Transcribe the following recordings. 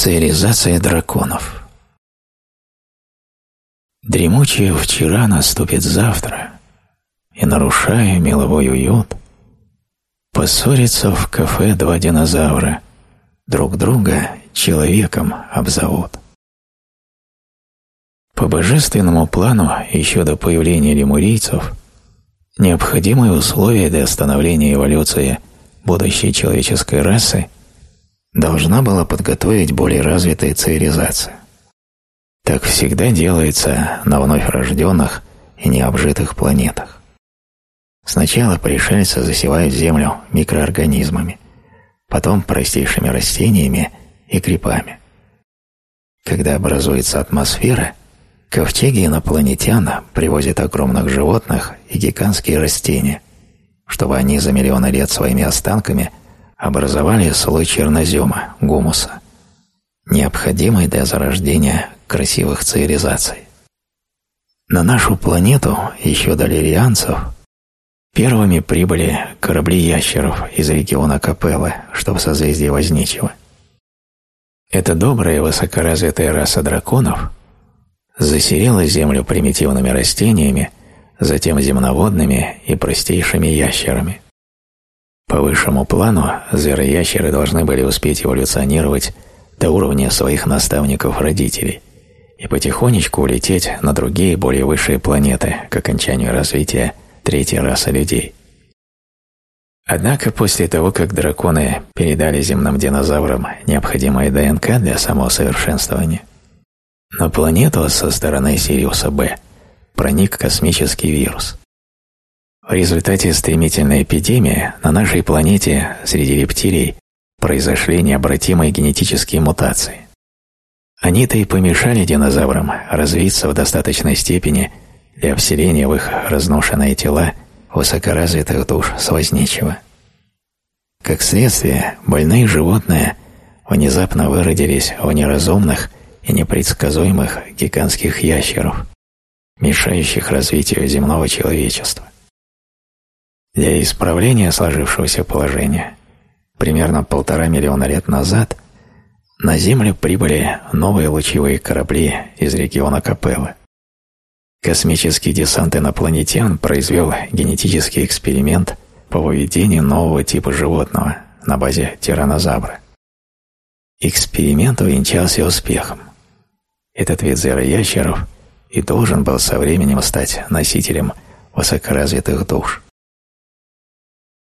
Цивилизация драконов Дремучее вчера наступит завтра, и, нарушая меловой уют, поссорятся в кафе два динозавра, друг друга человеком обзовут. По божественному плану, еще до появления лемурийцев, необходимые условия для становления эволюции будущей человеческой расы должна была подготовить более развитая цивилизация. Так всегда делается на вновь рожденных и необжитых планетах. Сначала пришельцы засевают Землю микроорганизмами, потом простейшими растениями и грибами. Когда образуется атмосфера, ковчеги инопланетян привозят огромных животных и гигантские растения, чтобы они за миллионы лет своими останками образовали слой чернозема, гумуса, необходимый для зарождения красивых цивилизаций. На нашу планету еще до лирианцев первыми прибыли корабли ящеров из региона Капеллы, что в созвездии Возничего. Эта добрая высокоразвитая раса драконов заселила Землю примитивными растениями, затем земноводными и простейшими ящерами. По высшему плану звероящеры должны были успеть эволюционировать до уровня своих наставников-родителей и потихонечку улететь на другие более высшие планеты к окончанию развития третьей расы людей. Однако после того, как драконы передали земным динозаврам необходимое ДНК для самосовершенствования, на планету со стороны Сириуса Б проник космический вирус. В результате стремительной эпидемии на нашей планете среди рептилий произошли необратимые генетические мутации. Они-то и помешали динозаврам развиться в достаточной степени для вселения в их разношенные тела высокоразвитых душ с возничего. Как следствие, больные животные внезапно выродились в неразумных и непредсказуемых гигантских ящеров, мешающих развитию земного человечества. Для исправления сложившегося положения примерно полтора миллиона лет назад – на Землю прибыли новые лучевые корабли из региона Капеллы. Космический десант инопланетян произвел генетический эксперимент по выведению нового типа животного на базе тиранозавра. Эксперимент увенчался успехом. Этот вид звероящеров и должен был со временем стать носителем высокоразвитых душ.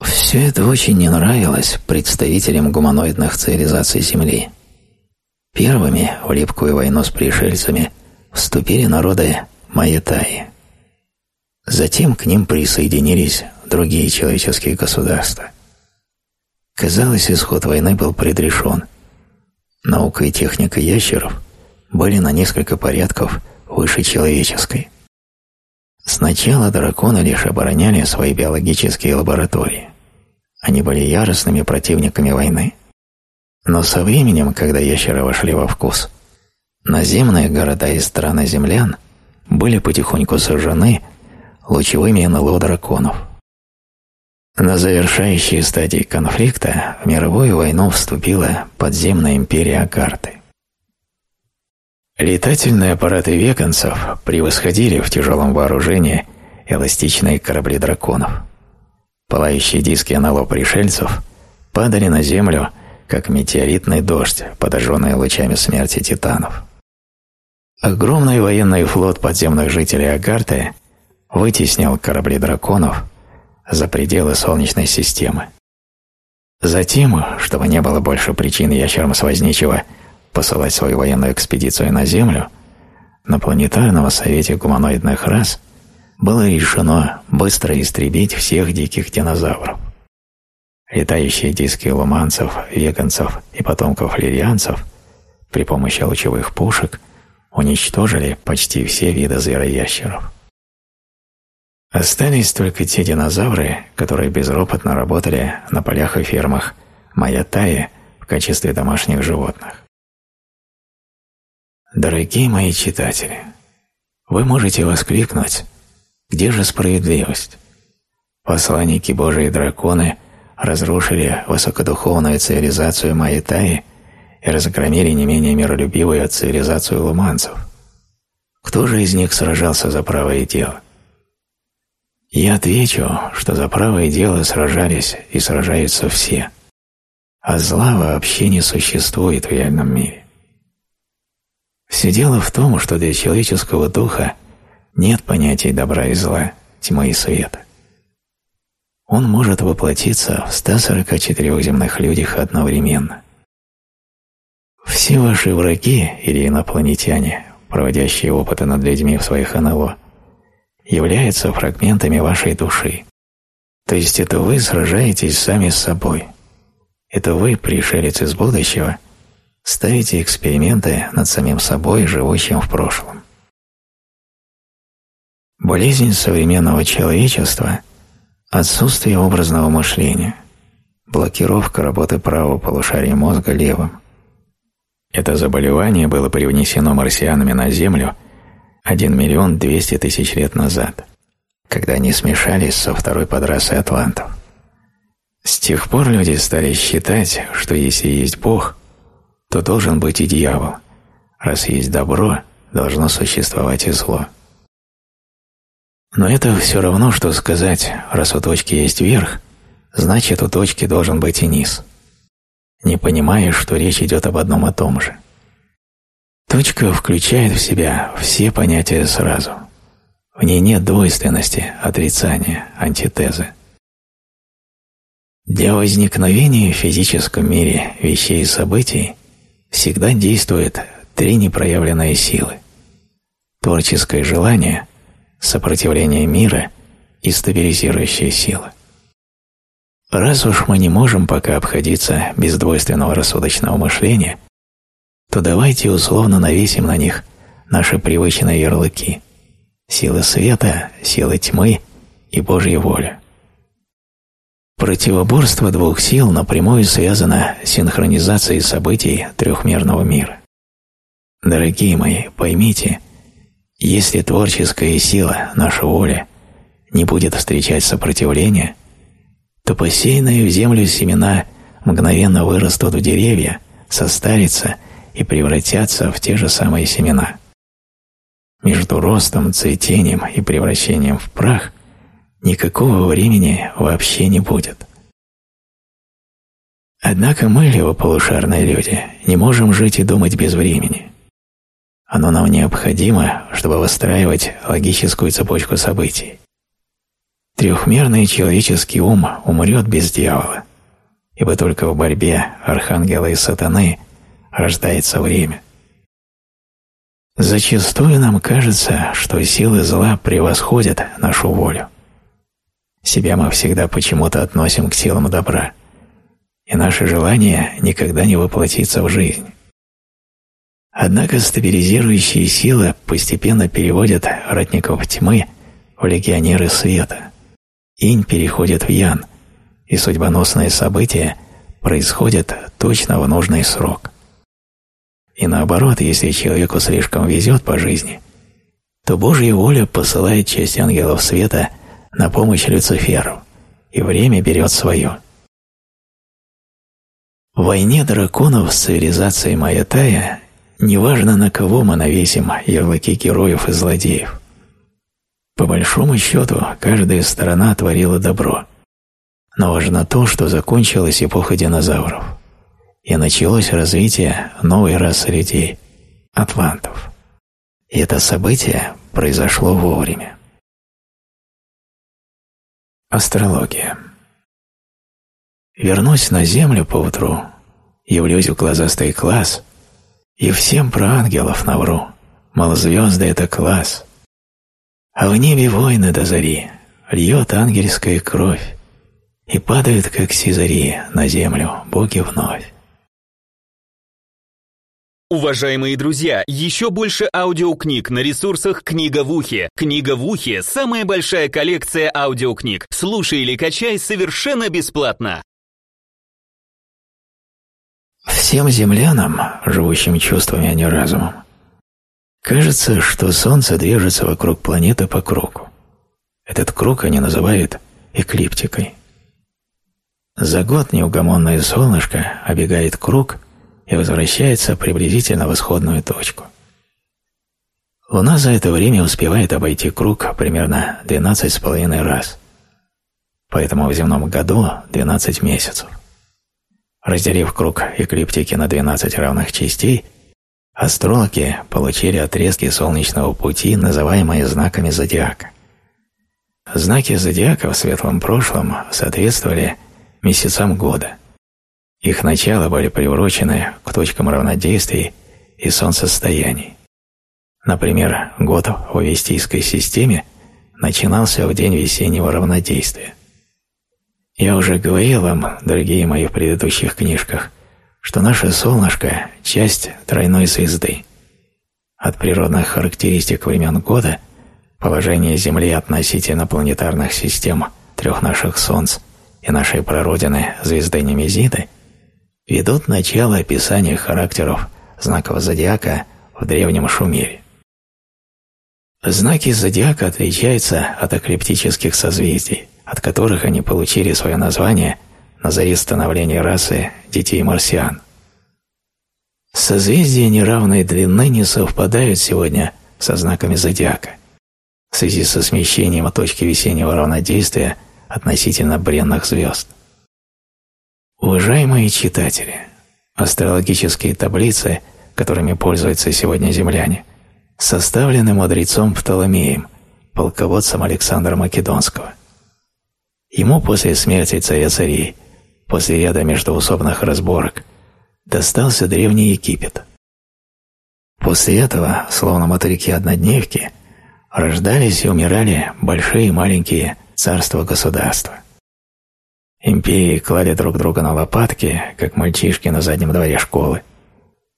Все это очень не нравилось представителям гуманоидных цивилизаций Земли. Первыми в липкую войну с пришельцами вступили народы Майятаи. Затем к ним присоединились другие человеческие государства. Казалось, исход войны был предрешен. Наука и техника ящеров были на несколько порядков выше человеческой. Сначала драконы лишь обороняли свои биологические лаборатории. Они были яростными противниками войны. Но со временем, когда ящеры вошли во вкус, наземные города и страны землян были потихоньку сожжены лучевыми НЛО драконов. На завершающей стадии конфликта в мировую войну вступила подземная империя Акарты. Летательные аппараты веганцев превосходили в тяжелом вооружении эластичные корабли драконов. Пылающие диски НЛО пришельцев падали на землю как метеоритный дождь, подожженный лучами смерти титанов. Огромный военный флот подземных жителей Агарты вытеснил корабли драконов за пределы Солнечной системы. Затем, чтобы не было больше причин ящерам с Возничего посылать свою военную экспедицию на Землю, на планетарном совете гуманоидных рас было решено быстро истребить всех диких динозавров. Летающие диски луманцев, веганцев и потомков лирианцев при помощи лучевых пушек уничтожили почти все виды звероящеров. Остались только те динозавры, которые безропотно работали на полях и фермах Майятаи в качестве домашних животных. Дорогие мои читатели, вы можете воскликнуть «Где же справедливость?» Посланники Божии драконы – разрушили высокодуховную цивилизацию Майятаи и разгромили не менее миролюбивую цивилизацию луманцев. Кто же из них сражался за правое дело? Я отвечу, что за правое дело сражались и сражаются все, а зла вообще не существует в реальном мире. Все дело в том, что для человеческого духа нет понятий добра и зла, тьмы и света. Он может воплотиться в 144 земных людях одновременно. Все ваши враги или инопланетяне, проводящие опыты над людьми в своих НЛО, являются фрагментами вашей души. То есть это вы сражаетесь сами с собой. Это вы, пришелец из будущего, ставите эксперименты над самим собой, живущим в прошлом. Болезнь современного человечества – отсутствие образного мышления, блокировка работы правого полушария мозга левым. Это заболевание было привнесено марсианами на Землю – 1 миллион 200 тысяч лет назад, когда они смешались со второй подрасой атлантов. С тех пор люди стали считать, что если есть Бог, то должен быть и дьявол. Раз есть добро, должно существовать и зло. Но это все равно, что сказать, раз у точки есть верх, значит у точки должен быть и низ. Не понимая, что речь идет об одном и том же. Точка включает в себя все понятия сразу. В ней нет двойственности, отрицания, антитезы. Для возникновения в физическом мире вещей и событий всегда действуют три непроявленные силы. Творческое желание, сопротивление мира и стабилизирующая сила. Раз уж мы не можем пока обходиться без двойственного рассудочного мышления – то давайте условно навесим на них наши привычные ярлыки – силы света, силы тьмы и Божья воля. Противоборство двух сил напрямую связано с синхронизацией событий трехмерного мира. Дорогие мои, поймите, если творческая сила, наша воля, не будет встречать сопротивления, то посеянные в землю семена мгновенно вырастут в деревья, состарятся и превратятся в те же самые семена. Между ростом, цветением и превращением в прах никакого времени вообще не будет. Однако мы, левополушарные люди, не можем жить и думать без времени. Оно нам необходимо, чтобы выстраивать логическую цепочку событий. Трехмерный человеческий ум умрет без дьявола, ибо только в борьбе архангела и сатаны рождается время. Зачастую нам кажется, что силы зла превосходят нашу волю. Себя мы всегда почему-то относим к силам добра, и наше желание никогда не воплотится в жизнь. Однако стабилизирующие силы постепенно переводят ратников тьмы в легионеры света. Инь переходит в ян, и судьбоносные события происходят точно в нужный срок. И наоборот, если человеку слишком везет по жизни, то Божья воля посылает часть ангелов света на помощь Люциферу, и время берет свое. В войне драконов с цивилизацией Майятая неважно, на кого мы навесим ярлыки героев и злодеев. По большому счету, каждая сторона творила добро. Но важно то, что закончилась эпоха динозавров и началось развитие новой расы людей – атлантов. И это событие произошло вовремя. Астрология Вернусь на Землю поутру, явлюсь в глазастый класс, и всем про ангелов навру, мол, звезды — это класс. А в небе войны до зари, льет ангельская кровь, и падают, как сизари, на землю боги вновь. Уважаемые друзья, еще больше аудиокниг на ресурсах «Книга в ухе». «Книга в ухе» — самая большая коллекция аудиокниг. Слушай или качай совершенно бесплатно. Всем землянам, живущим чувствами, а не разумом, кажется, что Солнце движется вокруг планеты по кругу. Этот круг они называют эклиптикой. За год неугомонное солнышко обегает круг – и возвращается приблизительно в исходную точку. Луна за это время успевает обойти круг примерно 12,5 раз. Поэтому в земном году 12 месяцев. Разделив круг эклиптики на 12 равных частей, астрологи получили отрезки солнечного пути, называемые знаками зодиака. Знаки зодиака в светлом прошлом соответствовали месяцам года. Их начала были приурочены к точкам равнодействий и солнцестояний. Например, год в Вестийской системе начинался в день весеннего равнодействия. Я уже говорил вам, дорогие мои в предыдущих книжках, что наше солнышко – часть тройной звезды. От природных характеристик времен года положение Земли относительно планетарных систем трех наших Солнц и нашей прародины звезды Немезиды ведут начало описания характеров знаков зодиака в древнем Шумере. Знаки зодиака отличаются от эклиптических созвездий – от которых они получили свое название на заре становления расы детей-марсиан. Созвездия неравной длины не совпадают сегодня со знаками зодиака в связи со смещением точки весеннего равнодействия относительно бренных звезд. Уважаемые читатели, астрологические таблицы, которыми пользуются сегодня земляне, составлены мудрецом Птоломеем, полководцем Александра Македонского. Ему после смерти царя царей, после ряда междоусобных разборок, достался Древний Египет. После этого, словно мотыльки-однодневки, рождались и умирали большие и маленькие царства-государства. Империи клали друг друга на лопатки, как мальчишки на заднем дворе школы.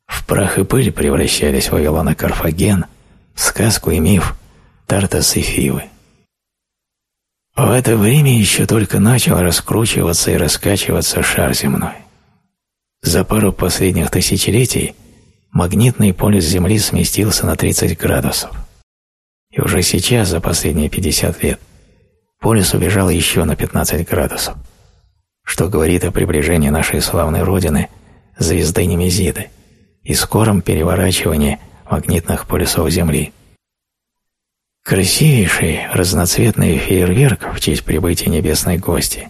В прах и пыль превращались Вавилон и Карфаген, сказку и миф Тартас и Фивы. В это время еще только начал раскручиваться и раскачиваться шар земной. За пару последних тысячелетий магнитный полюс Земли сместился на 30 градусов. И уже сейчас, за последние 50 лет, полюс убежал еще на 15 градусов, что говорит о приближении нашей славной Родины, звезды Немезиды, и скором переворачивании магнитных полюсов Земли – Красивейший разноцветный фейерверк в честь прибытия небесной гости.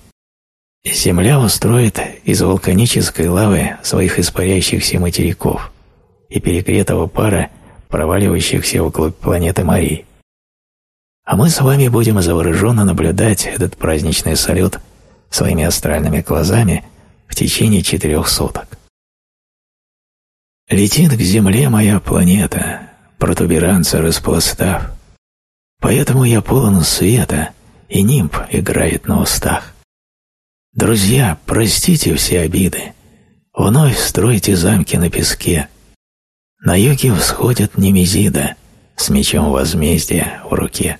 Земля устроит из вулканической лавы своих испаряющихся материков и перегретого пара, проваливающихся вглубь планеты Марии. А мы с вами будем завороженно наблюдать этот праздничный салют своими астральными глазами в течение четырех суток. Летит к Земле моя планета, протуберанца распластав, Поэтому я полон света, и нимб играет на устах. Друзья, простите все обиды, вновь стройте замки на песке. На юге всходит Немезида с мечом возмездия в руке.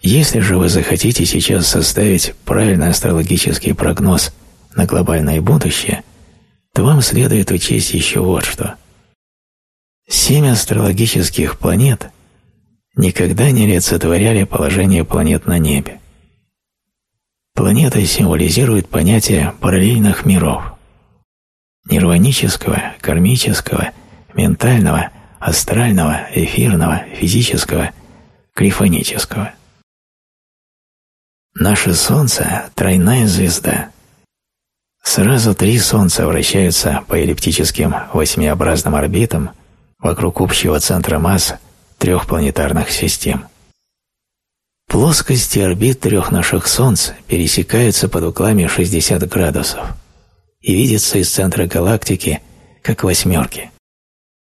Если же вы захотите сейчас составить правильный астрологический прогноз на глобальное будущее, то вам следует учесть еще вот что. Семь астрологических планет никогда не олицетворяли положение планет на небе. Планеты символизируют понятие параллельных миров – нирванического, кармического, ментального, астрального, эфирного, физического, крифонического. Наше Солнце – тройная звезда. Сразу три Солнца вращаются по эллиптическим восьмиобразным орбитам вокруг общего центра масс трех планетарных систем. Плоскости орбит трех наших Солнц пересекаются под углами 60 градусов и видятся из центра галактики как восьмерки.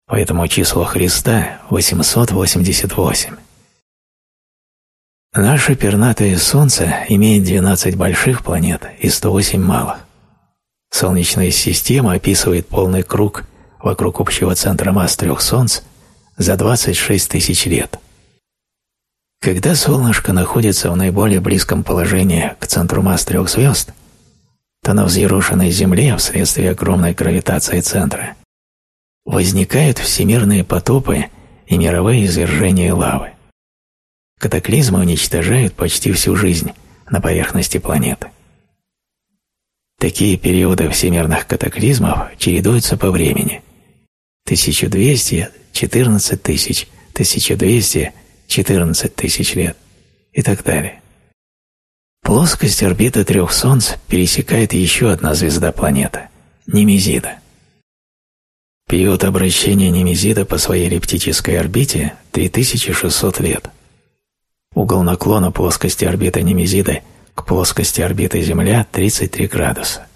Поэтому число Христа 888. Наше пернатое Солнце имеет 12 больших планет и 108 малых. Солнечная система описывает полный круг вокруг общего центра масс трех Солнц за 26 тысяч лет. Когда солнышко находится в наиболее близком положении к центру масс трех звезд, то на взъерошенной Земле вследствие огромной гравитации центра возникают всемирные потопы и мировые извержения лавы. Катаклизмы уничтожают почти всю жизнь на поверхности планеты. Такие периоды всемирных катаклизмов чередуются по времени. 1200 – 14 тысяч, 1200 – 14 тысяч лет и так далее. Плоскость орбиты трех Солнц пересекает еще одна звезда-планета – Немезида. Период обращения Немезида по своей эллиптической орбите – 3600 лет. Угол наклона плоскости орбиты Немезиды к плоскости орбиты Земля 33 градуса.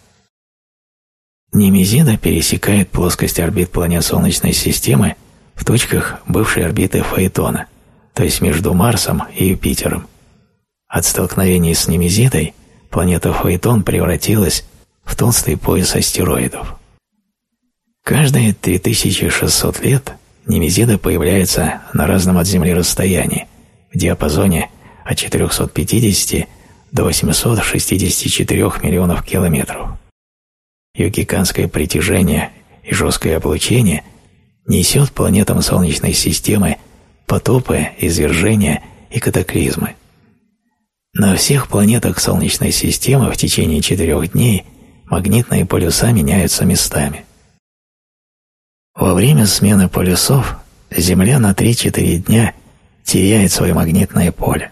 Немезида пересекает плоскость орбит планет Солнечной системы в точках бывшей орбиты Фаэтона, то есть между Марсом и Юпитером. От столкновения с Немезидой планета Фаэтон превратилась в толстый пояс астероидов. Каждые 3600 лет Немезида появляется на разном от Земли расстоянии, в диапазоне от 450 до 864 миллионов километров. Ее гигантское притяжение и жесткое облучение несет планетам Солнечной системы потопы, извержения и катаклизмы. На всех планетах Солнечной системы в течение четырех дней магнитные полюса меняются местами. Во время смены полюсов Земля на 3-4 дня теряет свое магнитное поле.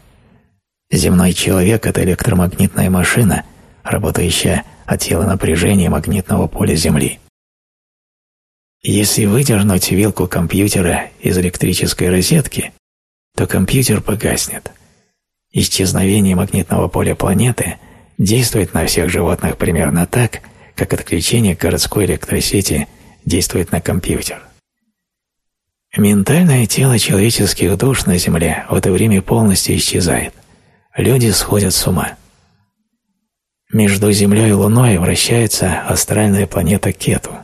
Земной человек – это электромагнитная машина, работающая от силы напряжения магнитного поля Земли. Если выдернуть вилку компьютера из электрической розетки, то компьютер погаснет. Исчезновение магнитного поля планеты действует на всех животных примерно так, как отключение городской электросети действует на компьютер. Ментальное тело человеческих душ на Земле в это время полностью исчезает. Люди сходят с ума. Между Землей и Луной вращается астральная планета Кету,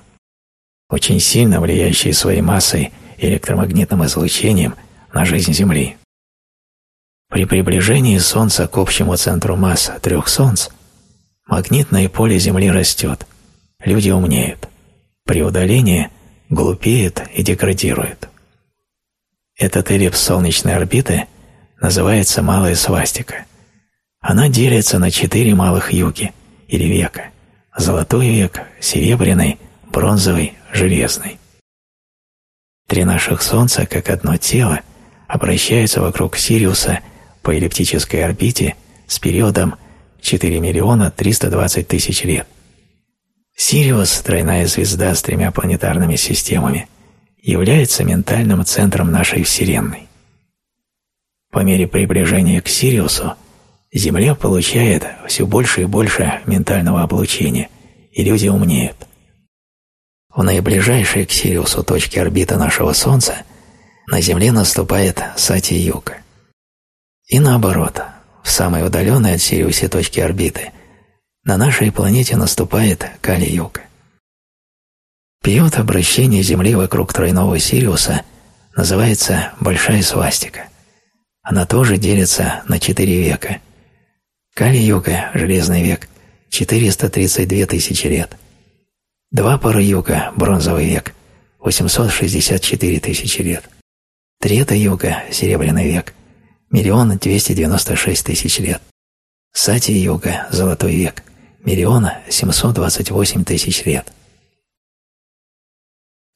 очень сильно влияющая своей массой и электромагнитным излучением на жизнь Земли. При приближении Солнца к общему центру масс трех Солнц магнитное поле Земли растет, люди умнеют. При удалении глупеют и деградируют. Этот эллипс солнечной орбиты называется малая свастика. Она делится на четыре малых юги или века – золотой век, серебряный, бронзовый, железный. Три наших Солнца, как одно тело, обращаются вокруг Сириуса – по эллиптической орбите с периодом 4 миллиона 320 тысяч лет. Сириус, тройная звезда с тремя планетарными системами, является ментальным центром нашей Вселенной. По мере приближения к Сириусу Земля получает все больше и больше ментального облучения, и люди умнеют. В наиближайшей к Сириусу точке орбиты нашего Солнца на Земле наступает Сати-Юга. И наоборот, в самой удаленной от Сириуса точке орбиты на нашей планете наступает Кали-Юга. Период обращения Земли вокруг тройного Сириуса называется Большая свастика. Она тоже делится на четыре века. Кали-Юга, Железный век, 432 тысячи лет. Два пара Юга, Бронзовый век, 864 тысячи лет. Трета Юга, Серебряный век, миллион двести девяносто шесть тысяч лет. Сати-юга, золотой век, двадцать восемь тысяч лет.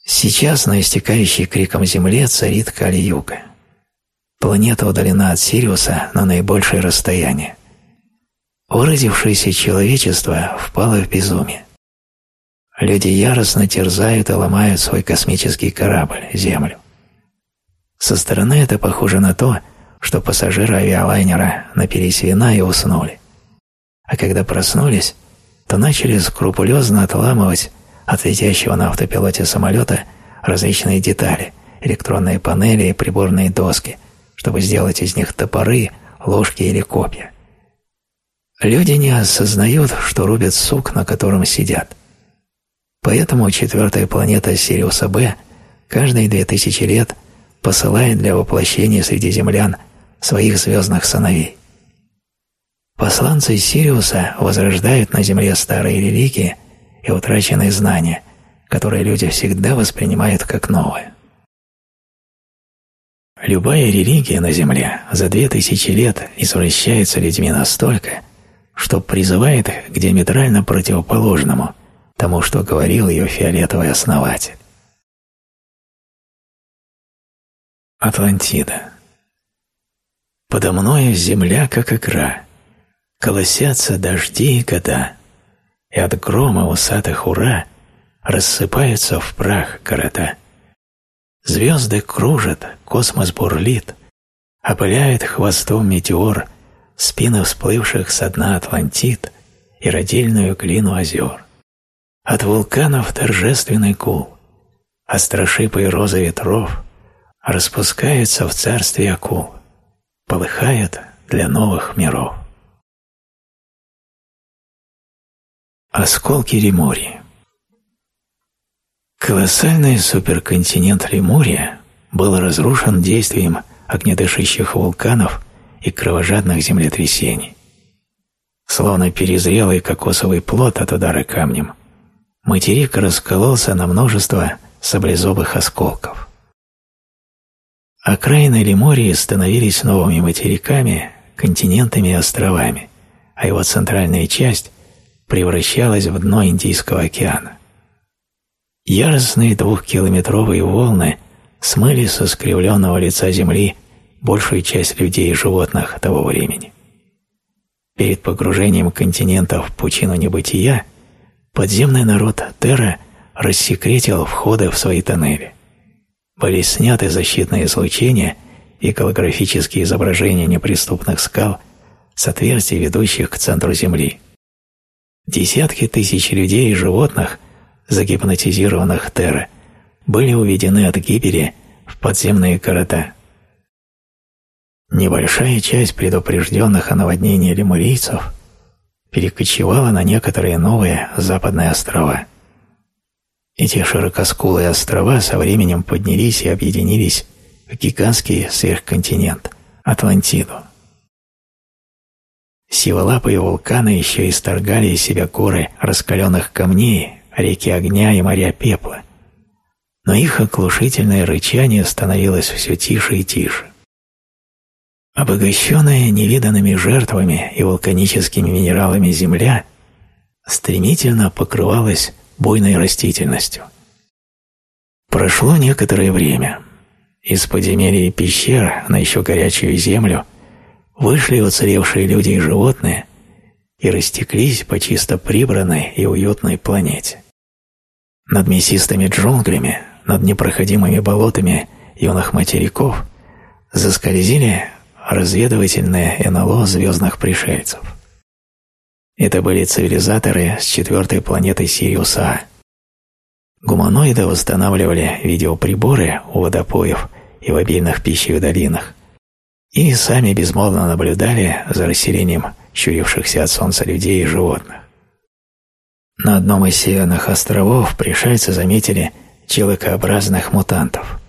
Сейчас на истекающей криком Земле царит Кали-юга. Планета удалена от Сириуса на наибольшее расстояние. Уродившееся человечество впало в безумие. Люди яростно терзают и ломают свой космический корабль, Землю. Со стороны это похоже на то, что пассажиры авиалайнера напились вина и уснули. А когда проснулись, то начали скрупулезно отламывать от летящего на автопилоте самолета различные детали, электронные панели и приборные доски, чтобы сделать из них топоры, ложки или копья. Люди не осознают, что рубят сук, на котором сидят. Поэтому четвертая планета Сириуса Б каждые две тысячи лет посылает для воплощения среди землян – своих звездных сыновей. Посланцы Сириуса возрождают на Земле старые религии и утраченные знания, которые люди всегда воспринимают как новые. Любая религия на Земле за две тысячи лет извращается людьми настолько, что призывает к диаметрально противоположному тому, что говорил ее фиолетовый основатель. Атлантида. Подо мною земля, как икра, колосятся дожди и года, и от грома усатых ура рассыпаются в прах города. Звезды кружат, космос бурлит, опыляет хвостом метеор спины всплывших со дна Атлантид и родильную глину озер. От вулканов торжественный гул, острошипы и розы ветров распускаются в царстве акул, полыхают для новых миров. Осколки Лемурии Колоссальный суперконтинент Лемурия был разрушен действием огнедышащих вулканов и кровожадных землетрясений. Словно перезрелый кокосовый плод от удара камнем, материк раскололся на множество саблезубых осколков. Окраины Лемурии становились новыми материками, континентами и островами, а его центральная часть превращалась в дно Индийского океана. Яростные двухкилометровые волны смыли со скривленного лица земли большую часть людей и животных того времени. Перед погружением континента в пучину небытия подземный народ Терра рассекретил входы в свои тоннели. Были сняты защитные излучения и голографические изображения неприступных скал с отверстий, ведущих к центру Земли – Десятки тысяч людей и животных, загипнотизированных Терра, были уведены от гибели в подземные города. Небольшая часть предупрежденных о наводнении лемурийцев перекочевала на некоторые новые западные острова. Эти широкоскулые острова со временем поднялись и объединились в гигантский сверхконтинент – Атлантиду. Сиволапые вулканы еще исторгали из себя горы раскаленных камней, реки огня и моря пепла. Но их оглушительное рычание становилось все тише и тише. Обогащенная невиданными жертвами и вулканическими минералами земля стремительно покрывалась буйной растительностью. Прошло некоторое время. Из подземелья пещер на еще горячую землю вышли уцелевшие люди и животные и растеклись по чисто прибранной и уютной планете. Над мясистыми джунглями, над непроходимыми болотами юных материков заскользили разведывательные НЛО звездных пришельцев. Это были цивилизаторы с четвертой планеты Сириуса. Гуманоиды устанавливали видеоприборы у водопоев и в обильных пищевых долинах, и сами безмолвно наблюдали за расселением щурившихся от солнца людей и животных. На одном из северных островов пришельцы заметили человекообразных мутантов.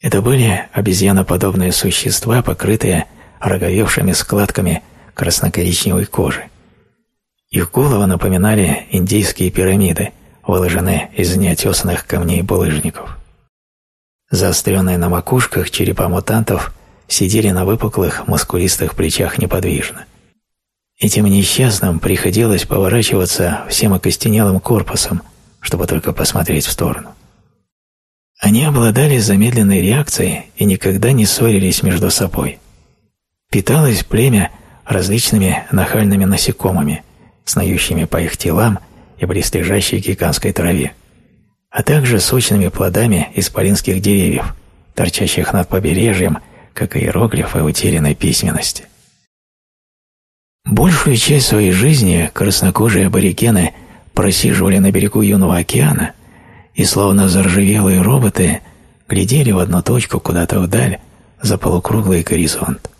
Это были обезьяноподобные существа, покрытые роговевшими складками красно-коричневой кожи. Их головы напоминали индийские пирамиды, выложенные из неотесанных камней булыжников. Заостренные на макушках черепа мутантов сидели на выпуклых, мускулистых плечах неподвижно. Этим несчастным приходилось поворачиваться всем окостенелым корпусом, чтобы только посмотреть в сторону. Они обладали замедленной реакцией и никогда не ссорились между собой. Питалось племя различными нахальными насекомыми, снующими по их телам и близлежащей гигантской траве, а также сочными плодами исполинских деревьев, торчащих над побережьем как иероглифы утерянной письменности. Большую часть своей жизни краснокожие аборигены просиживали на берегу юного океана и, словно заржавелые роботы, глядели в одну точку куда-то вдаль за полукруглый горизонт.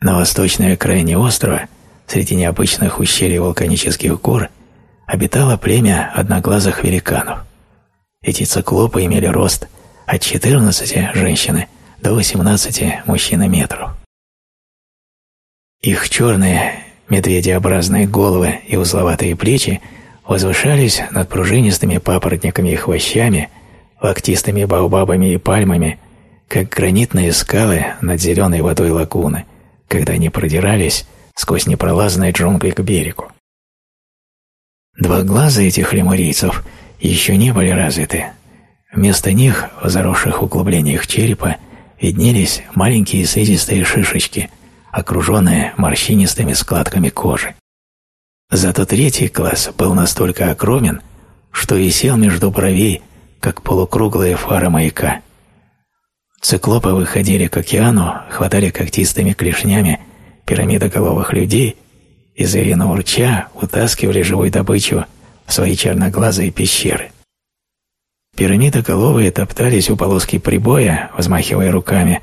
На восточной окраине острова, среди необычных ущелий вулканических гор, обитало племя одноглазых великанов. Эти циклопы имели рост от 14 женщины – до 18 мужчинометров. Их черные медведеобразные головы и узловатые плечи возвышались над пружинистыми папоротниками и хвощами, лактистыми баобабами и пальмами, как гранитные скалы над зеленой водой лагуны, когда они продирались сквозь непролазные джунгли к берегу. Два глаза этих лемурийцев еще не были развиты. Вместо них, в заросших углублениях черепа, виднелись маленькие слизистые шишечки, окруженные морщинистыми складками кожи. Зато третий класс был настолько огромен, что висел между бровей, как полукруглая фара маяка. Циклопы выходили к океану, хватали когтистыми клешнями пирамидоголовых людей и, зверино урча, утаскивали живую добычу в свои черноглазые пещеры. Пирамидоголовые топтались у полоски прибоя, взмахивая руками,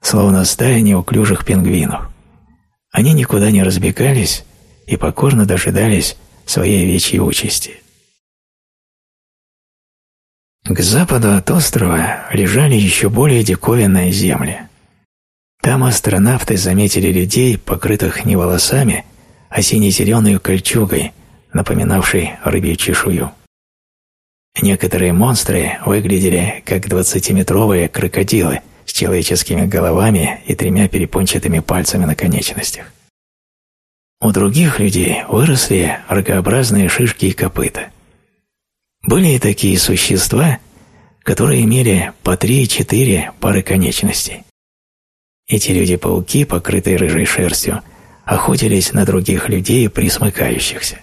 словно стая неуклюжих пингвинов. Они никуда не разбегались и покорно дожидались своей вечьей участи. К западу от острова лежали еще более диковинные земли. Там астронавты заметили людей, покрытых не волосами, а сине-зеленой кольчугой, напоминавшей рыбью чешую. Некоторые монстры выглядели как двадцатиметровые крокодилы с человеческими головами и тремя перепончатыми пальцами на конечностях. У других людей выросли рогообразные шишки и копыта. Были и такие существа, которые имели по три-четыре пары конечностей. Эти люди-пауки, покрытые рыжей шерстью, охотились на других людей, присмыкающихся.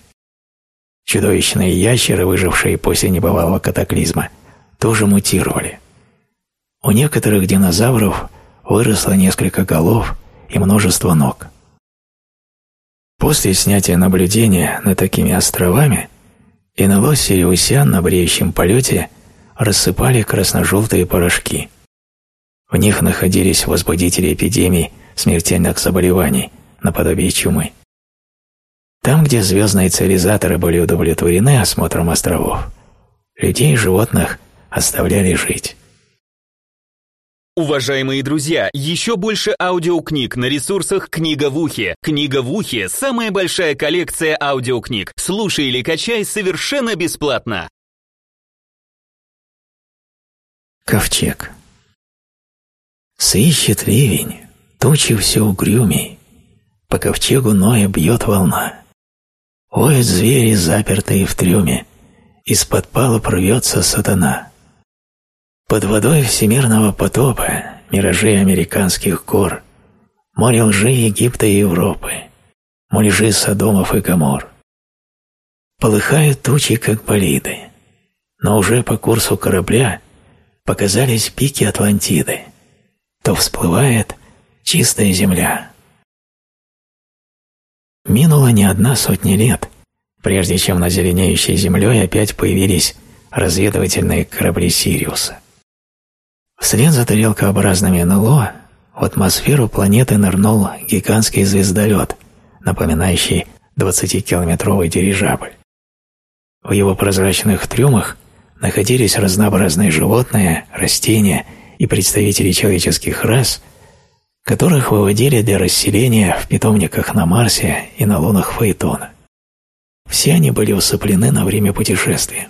Чудовищные ящеры, выжившие после небывалого катаклизма, тоже мутировали. У некоторых динозавров выросло несколько голов и множество ног. После снятия наблюдения над такими островами НЛО Сириусян на бреющем полете рассыпали красно-желтые порошки. В них находились возбудители эпидемий смертельных заболеваний, наподобие чумы. Там, где звездные цивилизаторы были удовлетворены осмотром островов, людей и животных оставляли жить. Уважаемые друзья, еще больше аудиокниг на ресурсах «Книга в ухе». «Книга в ухе» — самая большая коллекция аудиокниг. Слушай или качай совершенно бесплатно. Ковчег Сыщет ливень, тучи все угрюмей, По ковчегу Ноя бьет волна. Воют звери, запертые в трюме, Из-под палуб рвется сатана. Под водой всемирного потопа миражи американских гор, море лжи Египта и Европы, муляжи Содомов и Гомор. Полыхают тучи, как болиды, но уже по курсу корабля показались пики Атлантиды, то всплывает чистая земля. Минуло не одна сотня лет, прежде чем на зеленеющей землей опять появились разведывательные корабли Сириуса. Вслед за тарелкообразными НЛО в атмосферу планеты нырнул гигантский звездолет, напоминающий 20-километровый дирижабль. В его прозрачных трюмах находились разнообразные животные, растения и представители человеческих рас, которых выводили для расселения в питомниках на Марсе и на лунах Фаэтона. Все они были усыплены на время путешествия.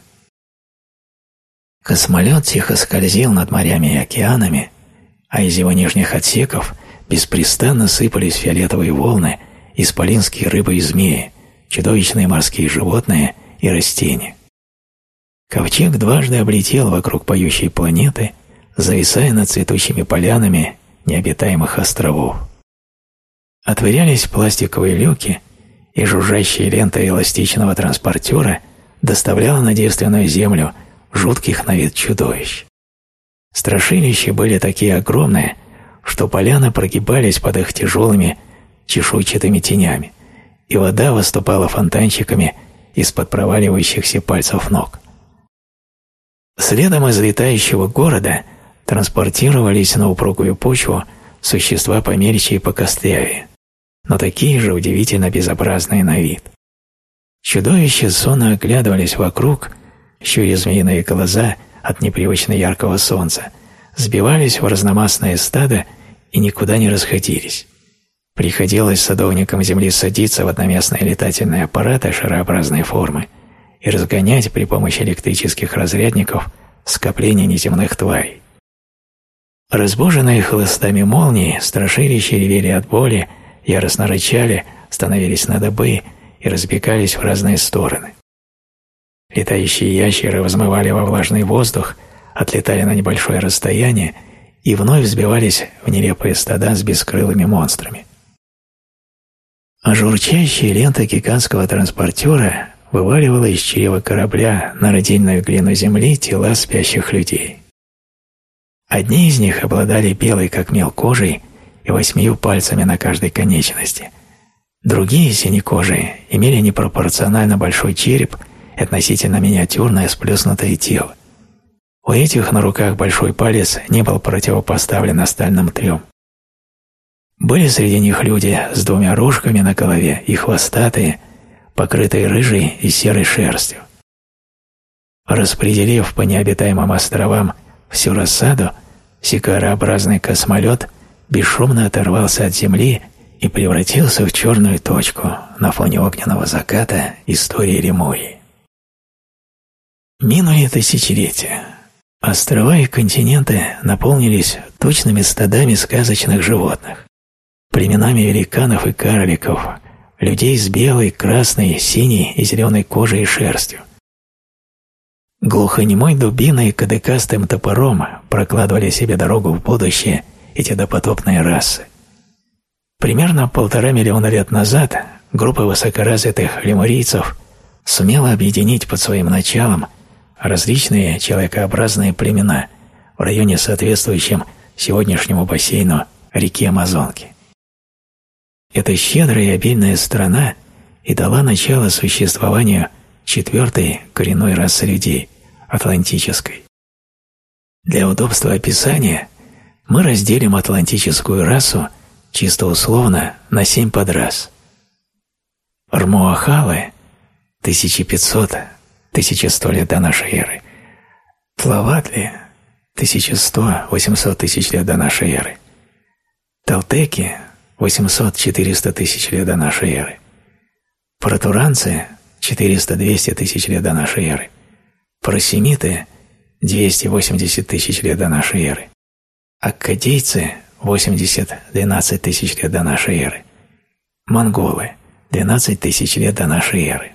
Космолет тихо скользил над морями и океанами, а из его нижних отсеков беспрестанно сыпались фиолетовые волны, исполинские рыбы и змеи, чудовищные морские животные и растения. Ковчег дважды облетел вокруг поющей планеты, зависая над цветущими полянами необитаемых островов. Отворялись пластиковые люки, и жужжащая лента эластичного транспортера доставляла на девственную землю жутких на вид чудовищ. Страшилища были такие огромные, что поляны прогибались под их тяжелыми чешуйчатыми тенями, и вода выступала фонтанчиками из-под проваливающихся пальцев ног. Следом из летающего города транспортировались на упругую почву существа помельче и покостлявее, но такие же удивительно безобразные на вид. Чудовища сонно оглядывались вокруг щуря змеиные глаза от непривычно яркого солнца, сбивались в разномастное стадо и никуда не расходились. Приходилось садовникам земли садиться в одноместные летательные аппараты шарообразной формы и разгонять при помощи электрических разрядников скопление неземных тварей. Разбуженные хлыстами молнии, страшилища ревели от боли, яростно рычали, становились на добы и разбегались в разные стороны. Летающие ящеры взмывали во влажный воздух, отлетали на небольшое расстояние и вновь взбивались в нелепые стада с бескрылыми монстрами. А журчащая лента гигантского транспортера вываливала из чрева корабля на родильную глину земли тела спящих людей. Одни из них обладали белой как мел кожей и восьмию пальцами на каждой конечности. Другие, синекожие, имели непропорционально большой череп и относительно миниатюрное сплюснутое тело. У этих на руках большой палец не был противопоставлен остальным трем. Были среди них люди с двумя рожками на голове и хвостатые, покрытые рыжей и серой шерстью. Распределив по необитаемым островам всю рассаду, сикарообразный космолет бесшумно оторвался от Земли и превратился в черную точку на фоне огненного заката истории Лемурии. Минули тысячелетия. Острова и континенты наполнились точными стадами сказочных животных, племенами великанов и карликов, людей с белой, красной, синей и зеленой кожей и шерстью. Глухонемой дубиной и кадыкастым топором прокладывали себе дорогу в будущее эти допотопные расы. Примерно полтора миллиона лет назад группа высокоразвитых лемурийцев сумела объединить под своим началом различные человекообразные племена в районе, соответствующем сегодняшнему бассейну реки Амазонки. Эта щедрая и обильная страна и дала начало существованию четвертой коренной расы людей – атлантической. Для удобства описания мы разделим атлантическую расу чисто условно на семь подрас. Рмуахалы – 1500 1100 лет до нашей эры. Тлаватли – 1100-800 тысяч лет до нашей эры. Талтеки – 800-400 тысяч лет до нашей эры. Протуранцы – 400-200 тысяч лет до нашей эры. Просемиты – 280 тысяч лет до нашей эры. Аккадейцы – 80-12 тысяч лет до нашей эры. Монголы – 12 тысяч лет до нашей эры.